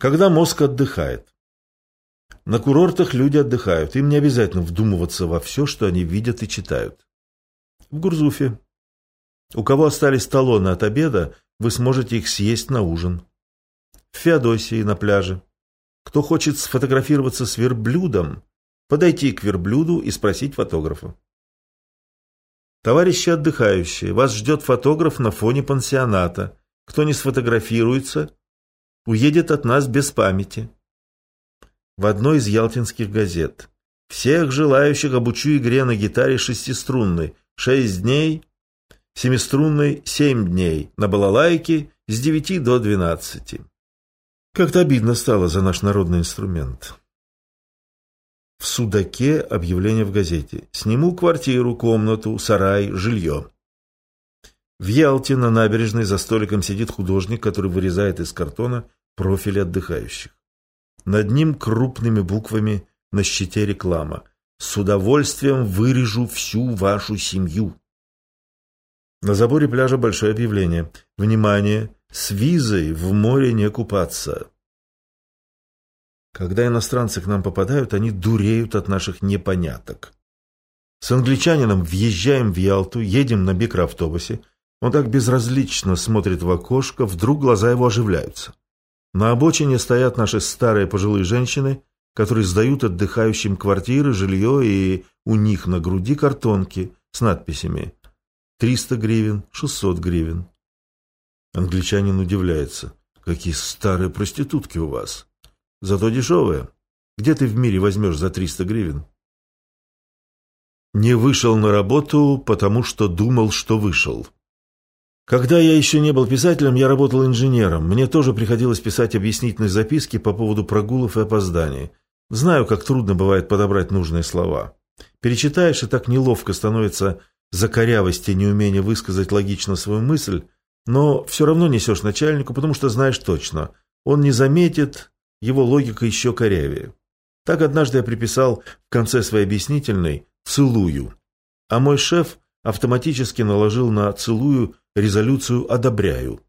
Когда мозг отдыхает. На курортах люди отдыхают, им не обязательно вдумываться во все, что они видят и читают. В Гурзуфе. У кого остались талоны от обеда, вы сможете их съесть на ужин. В Феодосии на пляже. Кто хочет сфотографироваться с верблюдом, подойти к верблюду и спросить фотографа. Товарищи отдыхающие, вас ждет фотограф на фоне пансионата. Кто не сфотографируется, уедет от нас без памяти в одной из ялтинских газет. Всех желающих обучу игре на гитаре шестиструнной. Шесть дней, семиструнной семь дней, на балалайке с девяти до двенадцати. Как-то обидно стало за наш народный инструмент. В Судаке объявление в газете. Сниму квартиру, комнату, сарай, жилье. В Ялте на набережной за столиком сидит художник, который вырезает из картона профили отдыхающих. Над ним крупными буквами на щите реклама. «С удовольствием вырежу всю вашу семью». На заборе пляжа большое объявление. «Внимание! С визой в море не купаться!» Когда иностранцы к нам попадают, они дуреют от наших непоняток. С англичанином въезжаем в Ялту, едем на микроавтобусе. Он так безразлично смотрит в окошко, вдруг глаза его оживляются. На обочине стоят наши старые пожилые женщины, которые сдают отдыхающим квартиры, жилье, и у них на груди картонки с надписями «300 гривен», «600 гривен». Англичанин удивляется. «Какие старые проститутки у вас! Зато дешевые. Где ты в мире возьмешь за 300 гривен?» Не вышел на работу, потому что думал, что вышел. Когда я еще не был писателем, я работал инженером. Мне тоже приходилось писать объяснительные записки по поводу прогулов и опозданий. Знаю, как трудно бывает подобрать нужные слова. Перечитаешь, и так неловко становится за корявость и неумение высказать логично свою мысль, но все равно несешь начальнику, потому что знаешь точно. Он не заметит, его логика еще корявее. Так однажды я приписал в конце своей объяснительной «целую», а мой шеф автоматически наложил на «целую» резолюцию «одобряю».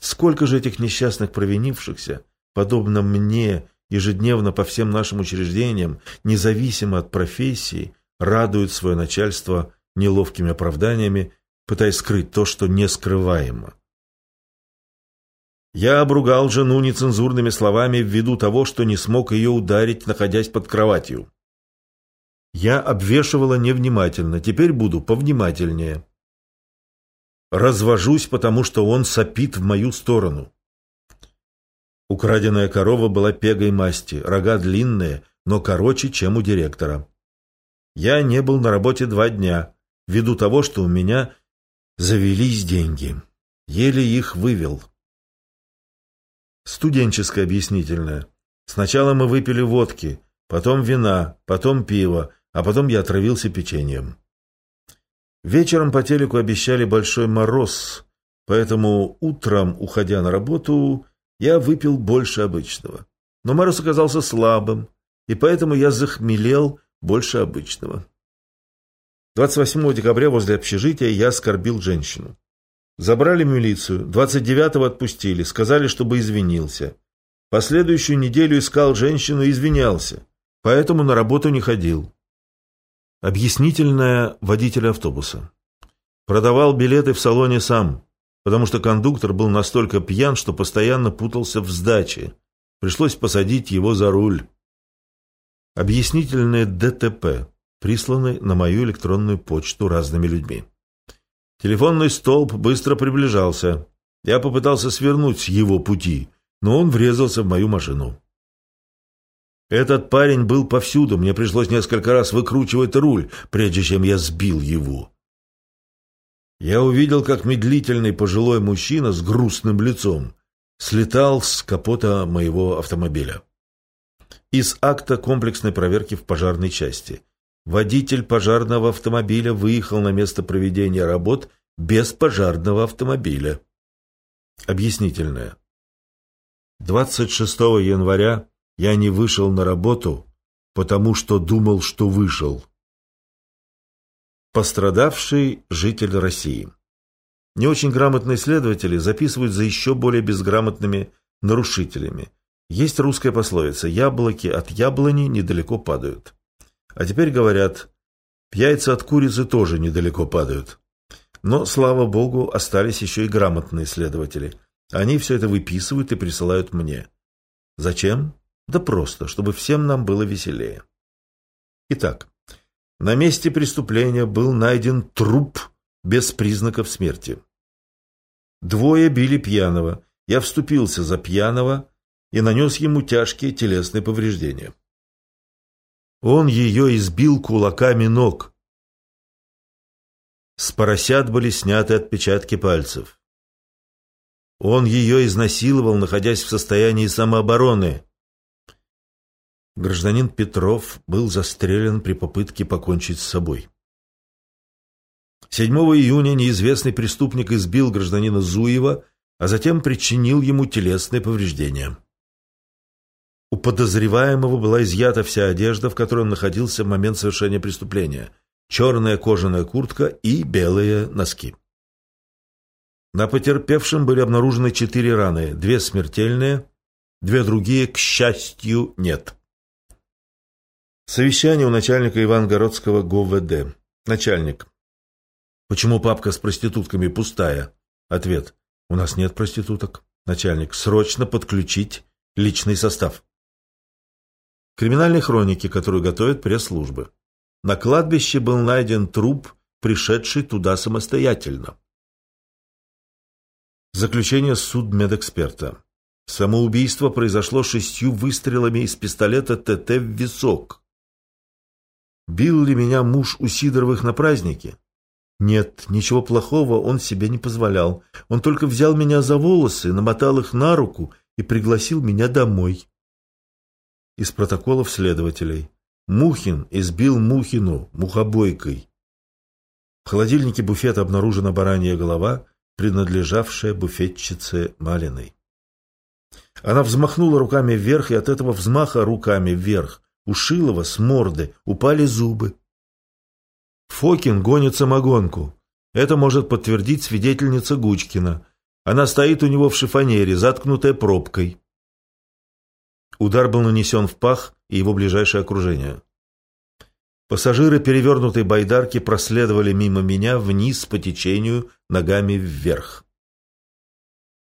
Сколько же этих несчастных провинившихся, подобно мне, ежедневно по всем нашим учреждениям, независимо от профессии, радуют свое начальство неловкими оправданиями, пытаясь скрыть то, что нескрываемо. Я обругал жену нецензурными словами ввиду того, что не смог ее ударить, находясь под кроватью. Я обвешивала невнимательно, теперь буду повнимательнее. Развожусь, потому что он сопит в мою сторону. Украденная корова была пегой масти, рога длинные, но короче, чем у директора. Я не был на работе два дня, ввиду того, что у меня завелись деньги. Еле их вывел. Студенческое объяснительное. Сначала мы выпили водки, потом вина, потом пиво, а потом я отравился печеньем. Вечером по телеку обещали большой мороз, поэтому утром, уходя на работу, я выпил больше обычного. Но мороз оказался слабым, и поэтому я захмелел больше обычного. 28 декабря возле общежития я оскорбил женщину. Забрали милицию, 29-го отпустили, сказали, чтобы извинился. Последующую неделю искал женщину и извинялся, поэтому на работу не ходил. Объяснительная водителя автобуса. Продавал билеты в салоне сам, потому что кондуктор был настолько пьян, что постоянно путался в сдаче. Пришлось посадить его за руль. Объяснительное ДТП, присланы на мою электронную почту разными людьми. Телефонный столб быстро приближался. Я попытался свернуть с его пути, но он врезался в мою машину. Этот парень был повсюду, мне пришлось несколько раз выкручивать руль, прежде чем я сбил его. Я увидел, как медлительный пожилой мужчина с грустным лицом слетал с капота моего автомобиля. Из акта комплексной проверки в пожарной части. Водитель пожарного автомобиля выехал на место проведения работ без пожарного автомобиля. Объяснительное. 26 января я не вышел на работу, потому что думал, что вышел. Пострадавший житель России. Не очень грамотные следователи записывают за еще более безграмотными нарушителями. Есть русская пословица «яблоки от яблони недалеко падают». А теперь говорят «яйца от курицы тоже недалеко падают». Но, слава богу, остались еще и грамотные следователи. Они все это выписывают и присылают мне. Зачем? Да просто, чтобы всем нам было веселее. Итак, на месте преступления был найден труп без признаков смерти. Двое били пьяного. Я вступился за пьяного и нанес ему тяжкие телесные повреждения. Он ее избил кулаками ног. С поросят были сняты отпечатки пальцев. Он ее изнасиловал, находясь в состоянии самообороны. Гражданин Петров был застрелен при попытке покончить с собой. 7 июня неизвестный преступник избил гражданина Зуева, а затем причинил ему телесные повреждения. У подозреваемого была изъята вся одежда, в которой он находился в момент совершения преступления, черная кожаная куртка и белые носки. На потерпевшем были обнаружены четыре раны, две смертельные, две другие, к счастью, нет. Совещание у начальника Ивангородского ГОВД. Начальник. Почему папка с проститутками пустая? Ответ. У нас нет проституток. Начальник. Срочно подключить личный состав. Криминальной хроники, которую готовят пресс-службы. На кладбище был найден труп, пришедший туда самостоятельно. Заключение судмедэксперта. Самоубийство произошло шестью выстрелами из пистолета ТТ в висок. Бил ли меня муж у Сидоровых на празднике? Нет, ничего плохого он себе не позволял. Он только взял меня за волосы, намотал их на руку и пригласил меня домой. Из протоколов следователей. Мухин избил Мухину мухобойкой. В холодильнике буфета обнаружена баранья голова, принадлежавшая буфетчице Малиной. Она взмахнула руками вверх, и от этого взмаха руками вверх у Шилова с морды упали зубы. Фокин гонит самогонку. Это может подтвердить свидетельница Гучкина. Она стоит у него в шифонере, заткнутая пробкой. Удар был нанесен в пах и его ближайшее окружение. Пассажиры перевернутой байдарки проследовали мимо меня вниз по течению, ногами вверх.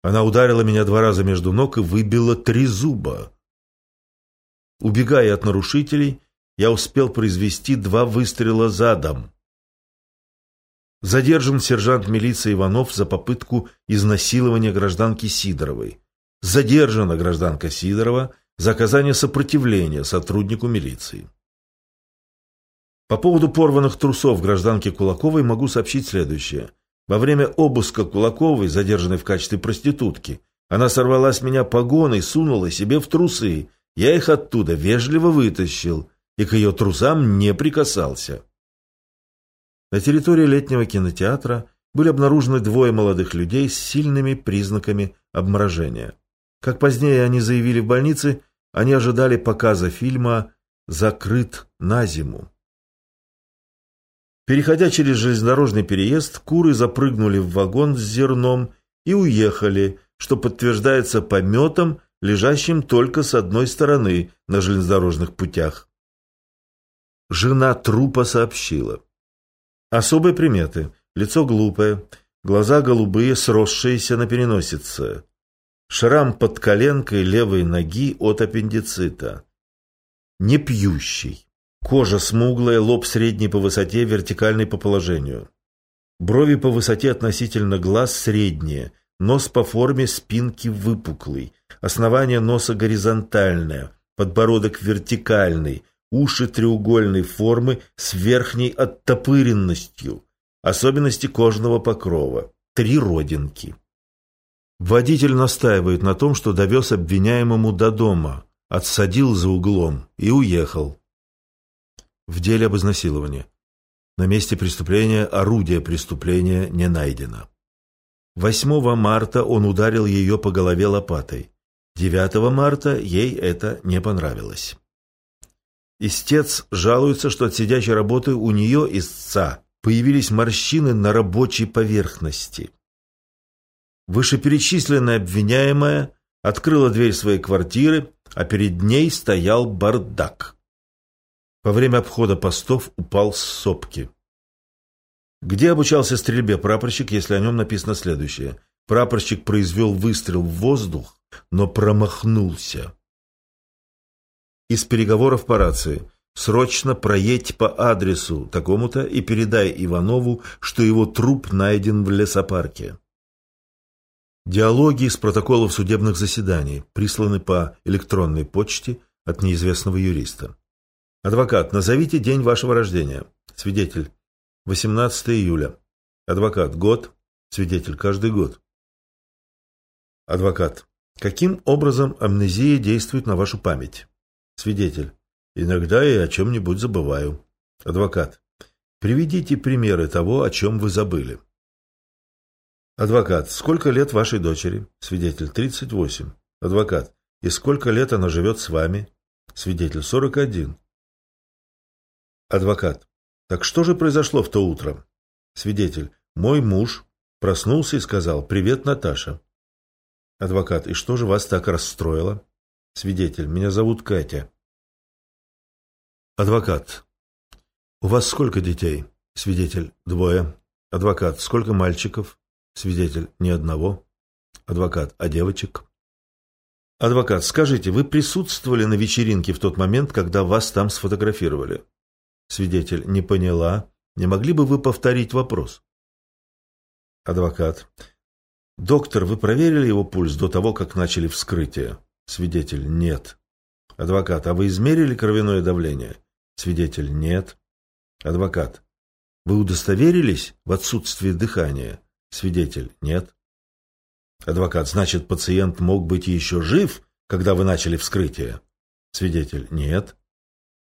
Она ударила меня два раза между ног и выбила три зуба. Убегая от нарушителей, я успел произвести два выстрела задом. Задержан сержант милиции Иванов за попытку изнасилования гражданки Сидоровой. Задержана гражданка Сидорова за оказание сопротивления сотруднику милиции. По поводу порванных трусов гражданки Кулаковой могу сообщить следующее. Во время обыска Кулаковой, задержанной в качестве проститутки, она сорвала с меня погоны и сунула себе в трусы. Я их оттуда вежливо вытащил и к ее трусам не прикасался. На территории летнего кинотеатра были обнаружены двое молодых людей с сильными признаками обморожения. Как позднее они заявили в больнице, они ожидали показа фильма «Закрыт на зиму». Переходя через железнодорожный переезд, куры запрыгнули в вагон с зерном и уехали, что подтверждается пометом, лежащим только с одной стороны на железнодорожных путях. Жена трупа сообщила. Особые приметы. Лицо глупое, глаза голубые, сросшиеся на переносице. Шрам под коленкой левой ноги от аппендицита. Не пьющий. Кожа смуглая, лоб средний по высоте, вертикальный по положению. Брови по высоте относительно глаз средние, нос по форме спинки выпуклый, основание носа горизонтальное, подбородок вертикальный, уши треугольной формы с верхней оттопыренностью, особенности кожного покрова, три родинки. Водитель настаивает на том, что довез обвиняемому до дома, отсадил за углом и уехал. В деле об изнасиловании. На месте преступления орудие преступления не найдено. 8 марта он ударил ее по голове лопатой. 9 марта ей это не понравилось. Истец жалуется, что от сидячей работы у нее, истца, появились морщины на рабочей поверхности. Вышеперечисленная обвиняемая открыла дверь своей квартиры, а перед ней стоял бардак. Во время обхода постов упал с сопки. Где обучался стрельбе прапорщик, если о нем написано следующее? Прапорщик произвел выстрел в воздух, но промахнулся. Из переговоров по рации. Срочно проедь по адресу такому-то и передай Иванову, что его труп найден в лесопарке. Диалоги из протоколов судебных заседаний присланы по электронной почте от неизвестного юриста. Адвокат, назовите день вашего рождения. Свидетель. 18 июля. Адвокат. Год. Свидетель. Каждый год. Адвокат. Каким образом амнезия действует на вашу память? Свидетель. Иногда я о чем-нибудь забываю. Адвокат. Приведите примеры того, о чем вы забыли. Адвокат. Сколько лет вашей дочери? Свидетель. 38. Адвокат. И сколько лет она живет с вами? Свидетель. 41. Адвокат. Так что же произошло в то утро? Свидетель. Мой муж проснулся и сказал «Привет, Наташа». Адвокат. И что же вас так расстроило? Свидетель. Меня зовут Катя. Адвокат. У вас сколько детей? Свидетель. Двое. Адвокат. Сколько мальчиков? Свидетель. Ни одного. Адвокат. А девочек? Адвокат. Скажите, вы присутствовали на вечеринке в тот момент, когда вас там сфотографировали? Свидетель. Не поняла. Не могли бы вы повторить вопрос? Адвокат. Доктор, вы проверили его пульс до того, как начали вскрытие? Свидетель. Нет. Адвокат. А вы измерили кровяное давление? Свидетель. Нет. Адвокат. Вы удостоверились в отсутствии дыхания? Свидетель. Нет. Адвокат. Значит, пациент мог быть еще жив, когда вы начали вскрытие? Свидетель. Нет.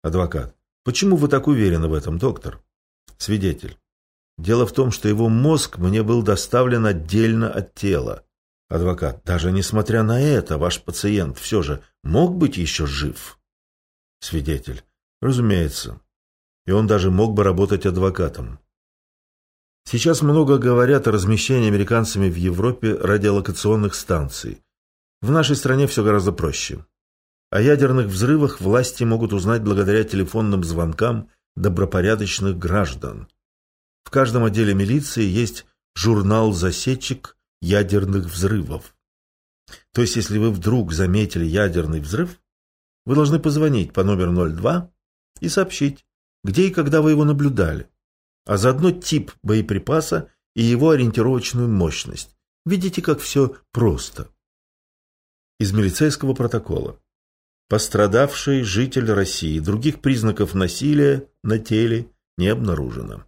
Адвокат. Почему вы так уверены в этом, доктор? Свидетель. Дело в том, что его мозг мне был доставлен отдельно от тела. Адвокат. Даже несмотря на это, ваш пациент все же мог быть еще жив? Свидетель. Разумеется. И он даже мог бы работать адвокатом. Сейчас много говорят о размещении американцами в Европе радиолокационных станций. В нашей стране все гораздо проще. О ядерных взрывах власти могут узнать благодаря телефонным звонкам добропорядочных граждан. В каждом отделе милиции есть журнал-засечек ядерных взрывов. То есть, если вы вдруг заметили ядерный взрыв, вы должны позвонить по номеру 02 и сообщить, где и когда вы его наблюдали, а заодно тип боеприпаса и его ориентировочную мощность. Видите, как все просто. Из милицейского протокола. Пострадавший житель России. Других признаков насилия на теле не обнаружено.